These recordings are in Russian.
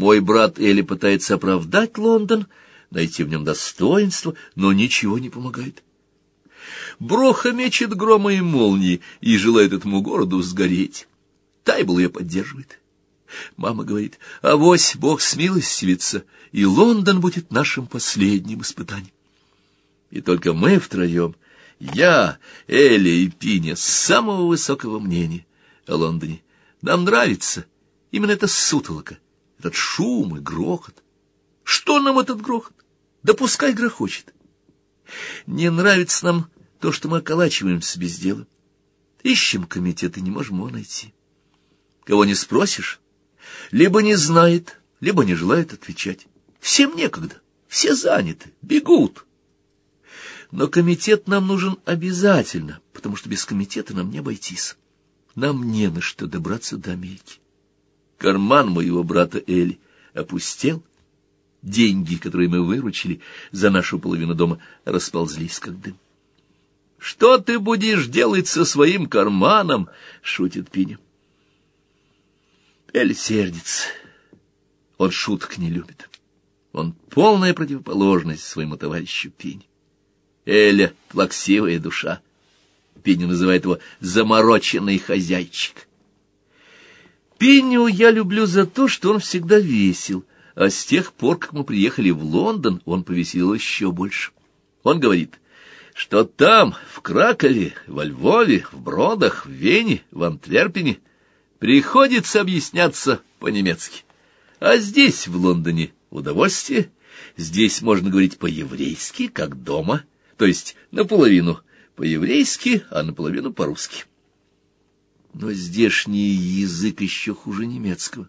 Мой брат Элли пытается оправдать Лондон, найти в нем достоинство, но ничего не помогает. Броха мечет громы и молнии и желает этому городу сгореть. Тайбл ее поддерживает. Мама говорит, авось Бог смилостивится, и Лондон будет нашим последним испытанием. И только мы втроем, я, Элли и Пиня, самого высокого мнения о Лондоне. Нам нравится именно эта сутолока, этот шум и грохот. Что нам этот грохот? Да пускай грохочет. Не нравится нам то, что мы околачиваемся без дела. Ищем комитет и не можем его найти. Кого не спросишь, либо не знает, либо не желает отвечать. Всем некогда, все заняты, бегут. Но комитет нам нужен обязательно, потому что без комитета нам не обойтись. Нам не на что добраться до Америки. Карман моего брата Эли опустел, деньги, которые мы выручили за нашу половину дома, расползлись как дым. «Что ты будешь делать со своим карманом?» — шутит Пиня. Эль сердится. Он шуток не любит. Он полная противоположность своему товарищу Пине. Эля — плаксивая душа. Пиню называет его «замороченный хозяйчик». Пиню я люблю за то, что он всегда весел, а с тех пор, как мы приехали в Лондон, он повеселил еще больше. Он говорит, что там, в Кракове, во Львове, в Бродах, в Вене, в Антверпене, приходится объясняться по-немецки. А здесь, в Лондоне, удовольствие. Здесь можно говорить по-еврейски, как дома, то есть наполовину по-еврейски, а наполовину по-русски. Но здешний язык еще хуже немецкого.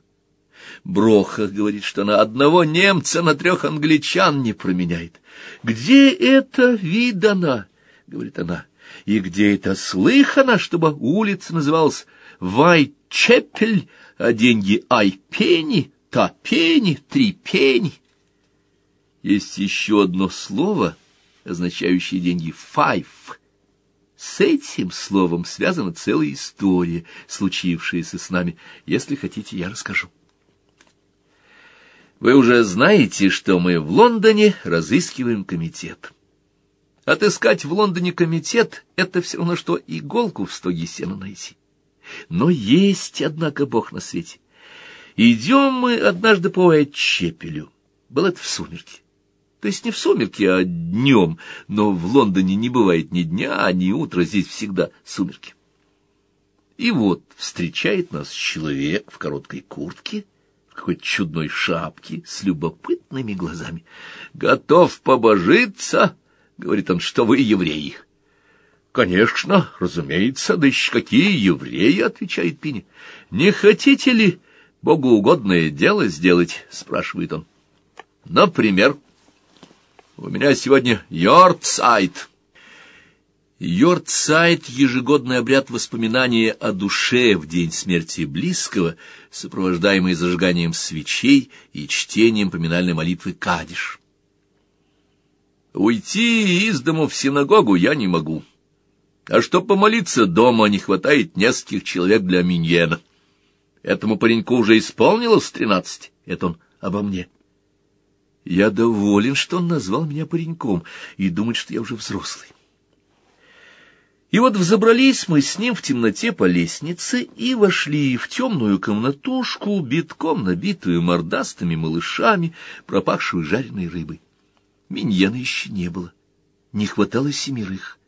Броха говорит, что она одного немца на трех англичан не променяет. «Где это видано?» — говорит она. «И где это слыхано, чтобы улица называлась Вайчепель, а деньги Айпени, Тапени, Трипени?» Есть еще одно слово, означающее деньги «файф», с этим словом связана целая история, случившаяся с нами. Если хотите, я расскажу. Вы уже знаете, что мы в Лондоне разыскиваем комитет. Отыскать в Лондоне комитет — это все равно, что иголку в стоге сена найти. Но есть, однако, Бог на свете. Идем мы однажды по Эчепелю. Было это в сумерки. То есть не в сумерки, а днем, но в Лондоне не бывает ни дня, ни утра, здесь всегда сумерки. И вот встречает нас человек в короткой куртке, в какой-то чудной шапке, с любопытными глазами. «Готов побожиться?» — говорит он, — «что вы евреи». «Конечно, разумеется, да еще какие евреи!» — отвечает Пиня. «Не хотите ли богоугодное дело сделать?» — спрашивает он. «Например?» У меня сегодня Йорксайд. Йорксайд — ежегодный обряд воспоминания о душе в день смерти близкого, сопровождаемый зажиганием свечей и чтением поминальной молитвы «Кадиш». Уйти из дому в синагогу я не могу. А чтоб помолиться дома, не хватает нескольких человек для миньена. Этому пареньку уже исполнилось тринадцать. Это он обо мне. Я доволен, что он назвал меня пареньком и думает, что я уже взрослый. И вот взобрались мы с ним в темноте по лестнице и вошли в темную комнатушку, битком набитую мордастыми малышами, пропахшую жареной рыбой. Миньяна еще не было, не хватало семерых.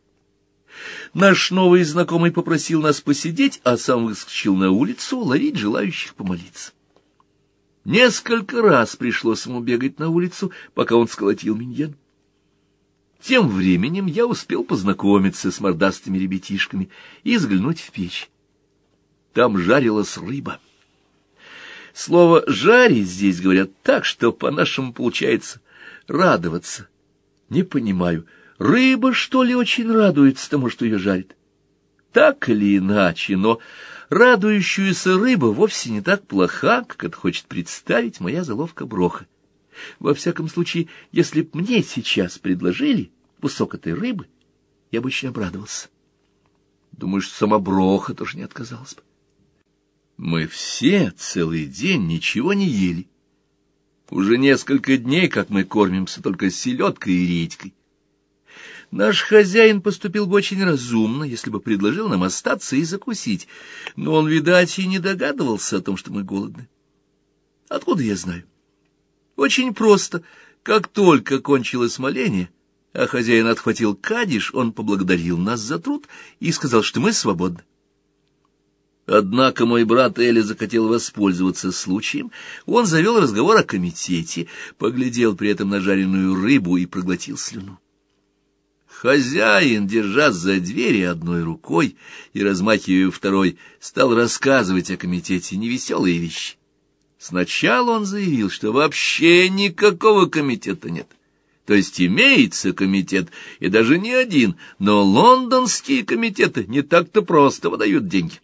Наш новый знакомый попросил нас посидеть, а сам выскочил на улицу ловить желающих помолиться. Несколько раз пришлось ему бегать на улицу, пока он сколотил миньян. Тем временем я успел познакомиться с мордастыми ребятишками и взглянуть в печь. Там жарилась рыба. Слово «жарить» здесь говорят так, что по-нашему получается «радоваться». Не понимаю, рыба, что ли, очень радуется тому, что ее жарит? Так или иначе, но радующуюся рыба вовсе не так плоха, как это хочет представить моя заловка броха. Во всяком случае, если б мне сейчас предложили кусок этой рыбы, я бы очень обрадовался. Думаю, что сама броха тоже не отказалась бы. Мы все целый день ничего не ели, Уже несколько дней, как мы кормимся только селедкой и редькой. Наш хозяин поступил бы очень разумно, если бы предложил нам остаться и закусить, но он, видать, и не догадывался о том, что мы голодны. Откуда я знаю? Очень просто. Как только кончилось моление, а хозяин отхватил кадиш, он поблагодарил нас за труд и сказал, что мы свободны. Однако мой брат Эли захотел воспользоваться случаем. Он завел разговор о комитете, поглядел при этом на жареную рыбу и проглотил слюну. Хозяин, держась за двери одной рукой и размахивая второй, стал рассказывать о комитете невеселые вещи. Сначала он заявил, что вообще никакого комитета нет. То есть имеется комитет, и даже не один, но лондонские комитеты не так-то просто выдают деньги.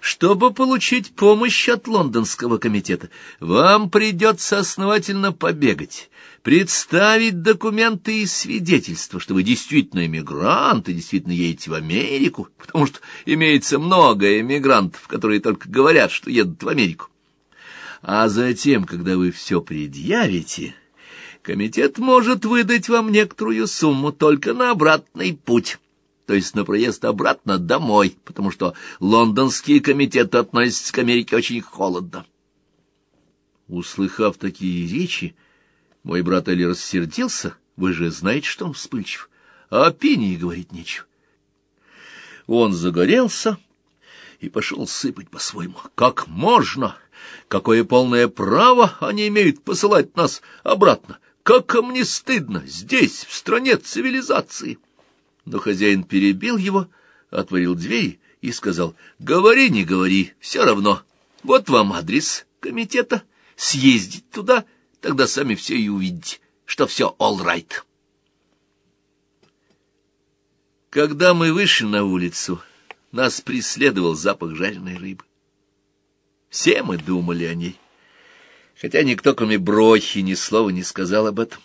Чтобы получить помощь от лондонского комитета, вам придется основательно побегать, представить документы и свидетельства, что вы действительно эмигрант и действительно едете в Америку, потому что имеется много эмигрантов, которые только говорят, что едут в Америку. А затем, когда вы все предъявите, комитет может выдать вам некоторую сумму только на обратный путь то есть на проезд обратно домой, потому что лондонские комитеты относятся к Америке очень холодно. Услыхав такие речи, мой брат Эли рассердился, вы же знаете, что он вспыльчив, а о пении говорить нечего. Он загорелся и пошел сыпать по-своему. Как можно? Какое полное право они имеют посылать нас обратно? Как мне стыдно здесь, в стране цивилизации!» Но хозяин перебил его, отворил дверь и сказал, «Говори, не говори, все равно. Вот вам адрес комитета. Съездить туда, тогда сами все и увидите, что все all right». Когда мы вышли на улицу, нас преследовал запах жареной рыбы. Все мы думали о ней, хотя никто, кроме Брохи, ни слова не сказал об этом.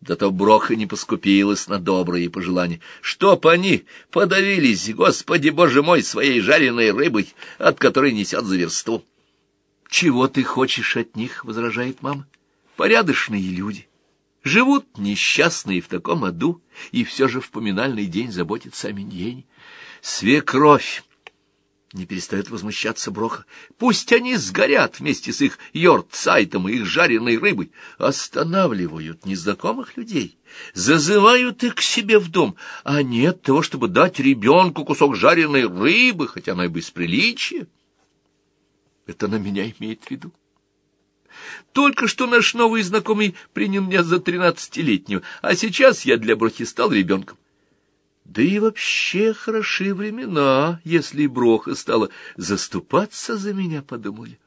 Зато Броха не поскупилась на добрые пожелания. Чтоб они подавились, Господи Боже мой, своей жареной рыбой, от которой несет за версту. — Чего ты хочешь от них? — возражает мама. — Порядочные люди. Живут несчастные в таком аду, и все же в поминальный день заботятся о Миньене. Свекровь не перестает возмущаться Броха. Пусть они сгорят вместе с их йорт-сайтом и их жареной рыбой. Останавливают незнакомых людей, зазывают их к себе в дом, а нет того, чтобы дать ребенку кусок жареной рыбы, хотя она и без приличия. Это на меня имеет в виду. Только что наш новый знакомый принял меня за тринадцатилетнего, а сейчас я для Брохи стал ребенком. Да и вообще хороши времена, если Броха стала заступаться за меня, подумали.